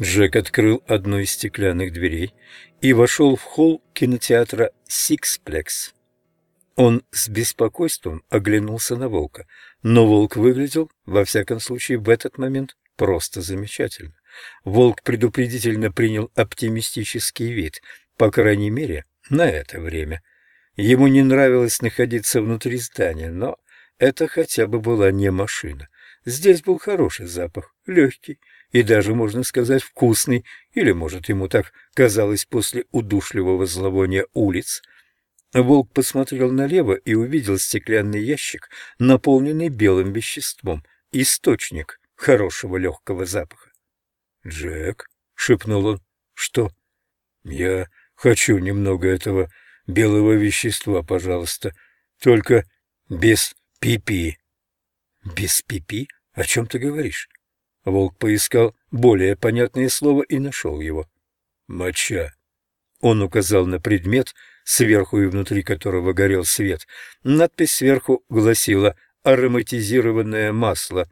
Джек открыл одну из стеклянных дверей и вошел в холл кинотеатра «Сиксплекс». Он с беспокойством оглянулся на волка, но волк выглядел, во всяком случае, в этот момент просто замечательно. Волк предупредительно принял оптимистический вид, по крайней мере, на это время. Ему не нравилось находиться внутри здания, но это хотя бы была не машина. Здесь был хороший запах, легкий и даже, можно сказать, вкусный, или, может, ему так казалось после удушливого зловония улиц. Волк посмотрел налево и увидел стеклянный ящик, наполненный белым веществом, источник хорошего легкого запаха. «Джек», — шепнул он, — «что?» «Я хочу немного этого белого вещества, пожалуйста, только без пипи». «Без пипи? О чем ты говоришь?» Волк поискал более понятное слово и нашел его. «Моча». Он указал на предмет, сверху и внутри которого горел свет. Надпись сверху гласила «Ароматизированное масло».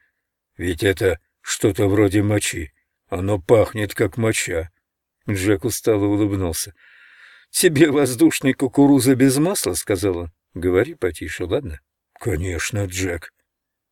«Ведь это что-то вроде мочи. Оно пахнет, как моча». Джек устало улыбнулся. «Тебе воздушный кукуруза без масла?» — сказал он. «Говори потише, ладно?» «Конечно, Джек».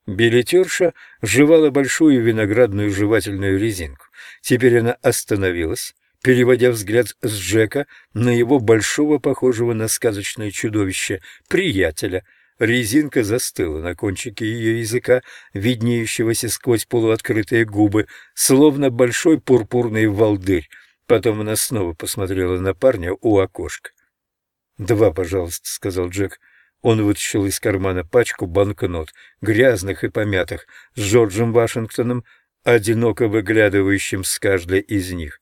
Билетерша жевала большую виноградную жевательную резинку. Теперь она остановилась, переводя взгляд с Джека на его большого, похожего на сказочное чудовище, приятеля. Резинка застыла на кончике ее языка, виднеющегося сквозь полуоткрытые губы, словно большой пурпурный волдырь. Потом она снова посмотрела на парня у окошка. «Два, пожалуйста», — сказал Джек. Он вытащил из кармана пачку банкнот, грязных и помятых, с Джорджем Вашингтоном, одиноко выглядывающим с каждой из них.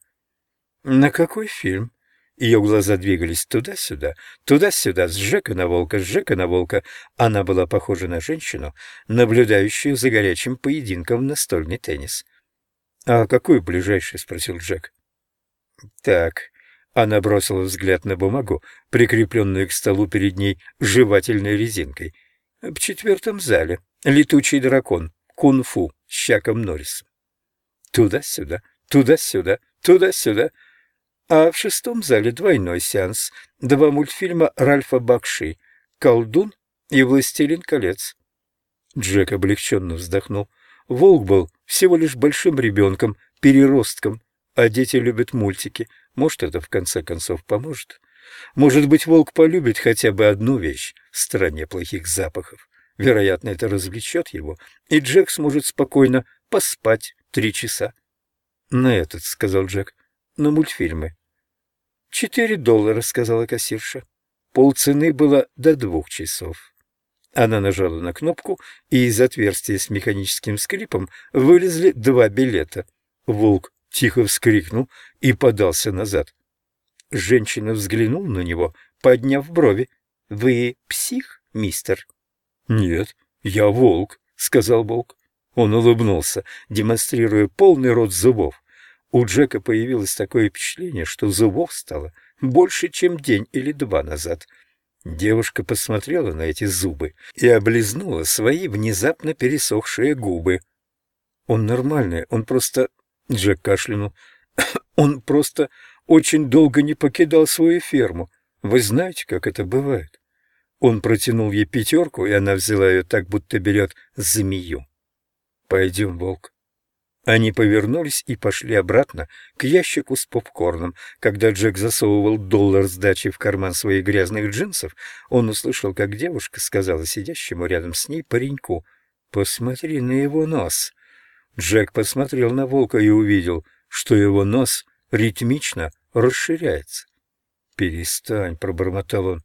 «На какой фильм?» Ее глаза двигались туда-сюда, туда-сюда, с Жека на волка, с Жека на волка. Она была похожа на женщину, наблюдающую за горячим поединком в настольный теннис. «А какой ближайший?» — спросил Джек. «Так, она бросила взгляд на бумагу, прикрепленную к столу перед ней жевательной резинкой. В четвертом зале летучий дракон, кунг-фу с Чаком Норрисом. Туда-сюда, туда-сюда, туда-сюда. А в шестом зале двойной сеанс, два мультфильма Ральфа Бакши «Колдун» и «Властелин колец». Джек облегченно вздохнул. Волк был всего лишь большим ребенком, переростком, а дети любят мультики — может, это в конце концов поможет. Может быть, волк полюбит хотя бы одну вещь в стране плохих запахов. Вероятно, это развлечет его, и Джек сможет спокойно поспать три часа. — На этот, — сказал Джек, — на мультфильмы. — Четыре доллара, — сказала кассирша. Полцены было до двух часов. Она нажала на кнопку, и из отверстия с механическим скрипом вылезли два билета. Волк тихо вскрикнул и подался назад. Женщина взглянула на него, подняв брови. «Вы псих, мистер?» «Нет, я волк», — сказал волк. Он улыбнулся, демонстрируя полный рот зубов. У Джека появилось такое впечатление, что зубов стало больше, чем день или два назад. Девушка посмотрела на эти зубы и облизнула свои внезапно пересохшие губы. «Он нормальный, он просто Джек кашлянул. «Он просто очень долго не покидал свою ферму. Вы знаете, как это бывает?» Он протянул ей пятерку, и она взяла ее так, будто берет змею. «Пойдем, волк». Они повернулись и пошли обратно к ящику с попкорном. Когда Джек засовывал доллар сдачи в карман своих грязных джинсов, он услышал, как девушка сказала сидящему рядом с ней пареньку, «Посмотри на его нос». Джек посмотрел на волка и увидел, что его нос ритмично расширяется. «Перестань», — пробормотал он.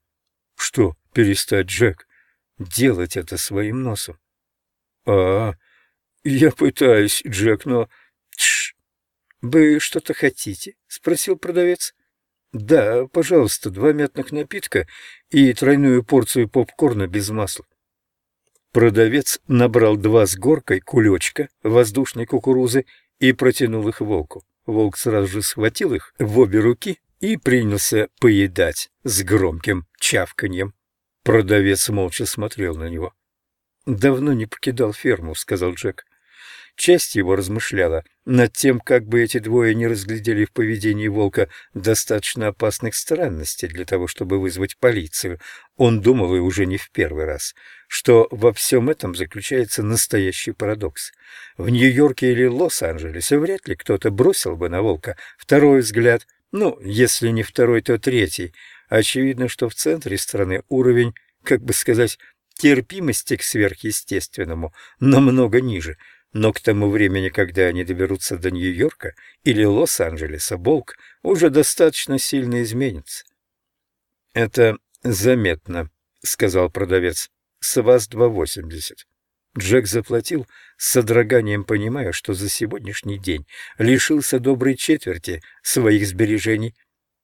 «Что перестать, Джек? Делать это своим носом?» «А, я пытаюсь, Джек, но...» Тш. «Вы что-то хотите?» — спросил продавец. «Да, пожалуйста, два мятных напитка и тройную порцию попкорна без масла». Продавец набрал два с горкой кулечка воздушной кукурузы и протянул их волку. Волк сразу же схватил их в обе руки и принялся поедать с громким чавканьем. Продавец молча смотрел на него. «Давно не покидал ферму», — сказал Джек. Часть его размышляла над тем, как бы эти двое не разглядели в поведении волка достаточно опасных странностей для того, чтобы вызвать полицию. Он думал, и уже не в первый раз, что во всем этом заключается настоящий парадокс. В Нью-Йорке или Лос-Анджелесе вряд ли кто-то бросил бы на волка второй взгляд, ну, если не второй, то третий. Очевидно, что в центре страны уровень, как бы сказать, терпимости к сверхъестественному намного ниже – но к тому времени, когда они доберутся до Нью-Йорка или Лос-Анджелеса, Болк уже достаточно сильно изменится. «Это заметно», — сказал продавец. «С вас два восемьдесят». Джек заплатил, с содроганием понимая, что за сегодняшний день лишился доброй четверти своих сбережений.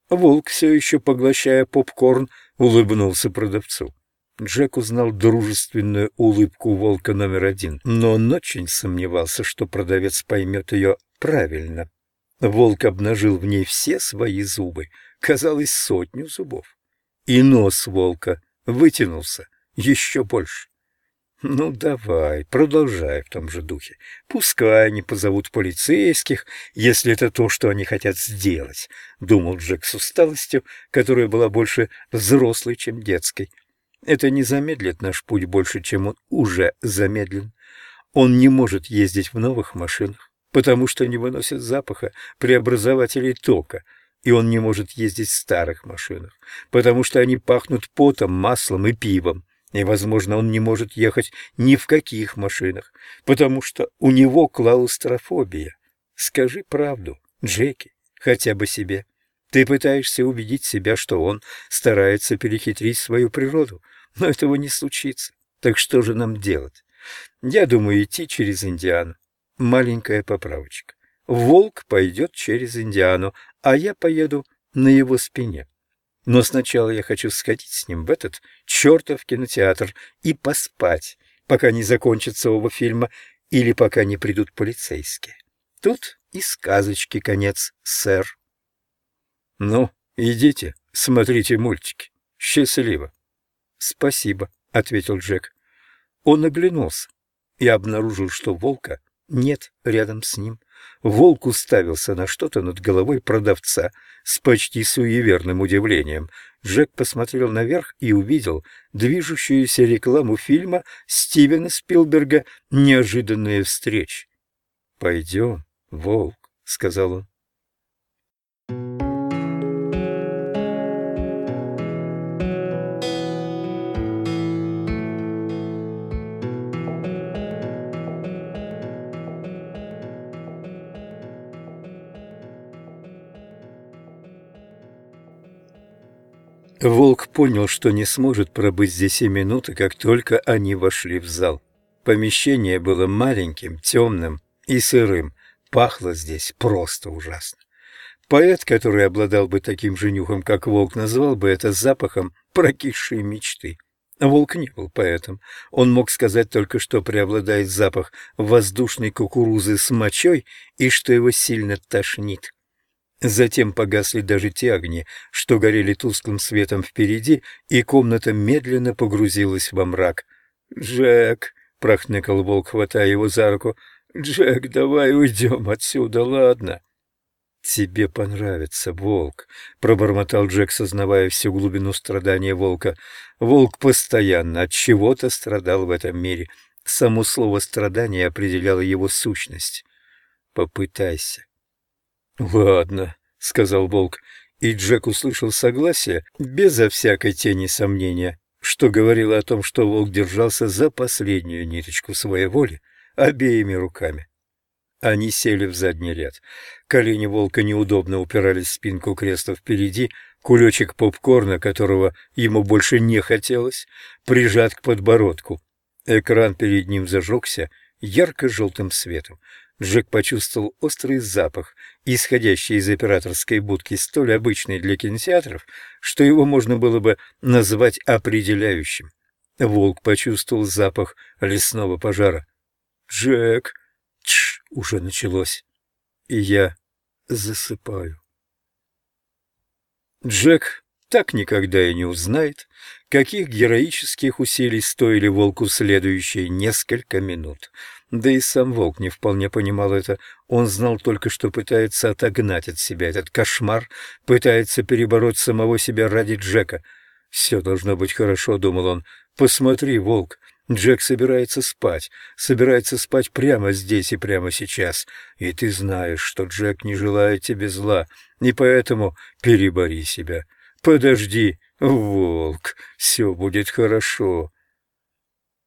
Волк, все еще поглощая попкорн, улыбнулся продавцу. Джек узнал дружественную улыбку волка номер один, но он очень сомневался, что продавец поймет ее правильно. Волк обнажил в ней все свои зубы, казалось, сотню зубов. И нос волка вытянулся еще больше. «Ну, давай, продолжай в том же духе. Пускай они позовут полицейских, если это то, что они хотят сделать», — думал Джек с усталостью, которая была больше взрослой, чем детской. Это не замедлит наш путь больше, чем он уже замедлен. Он не может ездить в новых машинах, потому что не выносят запаха преобразователей тока, и он не может ездить в старых машинах, потому что они пахнут потом, маслом и пивом. И, возможно, он не может ехать ни в каких машинах, потому что у него клаустрофобия. Скажи правду, Джеки, хотя бы себе. Ты пытаешься убедить себя, что он старается перехитрить свою природу, но этого не случится. Так что же нам делать? Я думаю идти через Индиану. Маленькая поправочка. Волк пойдет через Индиану, а я поеду на его спине. Но сначала я хочу сходить с ним в этот чертов кинотеатр и поспать, пока не закончится оба фильма или пока не придут полицейские. Тут и сказочки конец, сэр. Ну, идите, смотрите мультики. Счастливо. «Спасибо», — ответил Джек. Он оглянулся и обнаружил, что волка нет рядом с ним. Волк уставился на что-то над головой продавца с почти суеверным удивлением. Джек посмотрел наверх и увидел движущуюся рекламу фильма Стивена Спилберга «Неожиданная встреча». «Пойдем, волк», — сказал он. Волк понял, что не сможет пробыть здесь и минуты, как только они вошли в зал. Помещение было маленьким, темным и сырым. Пахло здесь просто ужасно. Поэт, который обладал бы таким же нюхом, как волк, назвал бы это запахом прокисшей мечты. Волк не был поэтом. Он мог сказать только, что преобладает запах воздушной кукурузы с мочой и что его сильно тошнит. Затем погасли даже те огни, что горели тусклым светом впереди, и комната медленно погрузилась во мрак. «Джек!» — прохныкал волк, хватая его за руку. «Джек, давай уйдем отсюда, ладно?» «Тебе понравится, волк», — пробормотал Джек, сознавая всю глубину страдания волка. Волк постоянно от чего-то страдал в этом мире. Само слово «страдание» определяло его сущность. «Попытайся. «Ладно», — сказал Волк, и Джек услышал согласие безо всякой тени сомнения, что говорило о том, что Волк держался за последнюю ниточку своей воли обеими руками. Они сели в задний ряд. Колени волка неудобно упирались в спинку кресла впереди, кулечек попкорна, которого ему больше не хотелось, прижат к подбородку. Экран перед ним зажегся ярко-желтым светом. Джек почувствовал острый запах, исходящий из операторской будки, столь обычный для кинотеатров, что его можно было бы назвать определяющим. Волк почувствовал запах лесного пожара. «Джек!» Тш, уже началось. И я засыпаю. Джек так никогда и не узнает, каких героических усилий стоили волку следующие несколько минут. Да и сам волк не вполне понимал это. Он знал только, что пытается отогнать от себя этот кошмар, пытается перебороть самого себя ради Джека. «Все должно быть хорошо», — думал он. «Посмотри, волк, Джек собирается спать, собирается спать прямо здесь и прямо сейчас. И ты знаешь, что Джек не желает тебе зла, и поэтому перебори себя. Подожди, волк, все будет хорошо».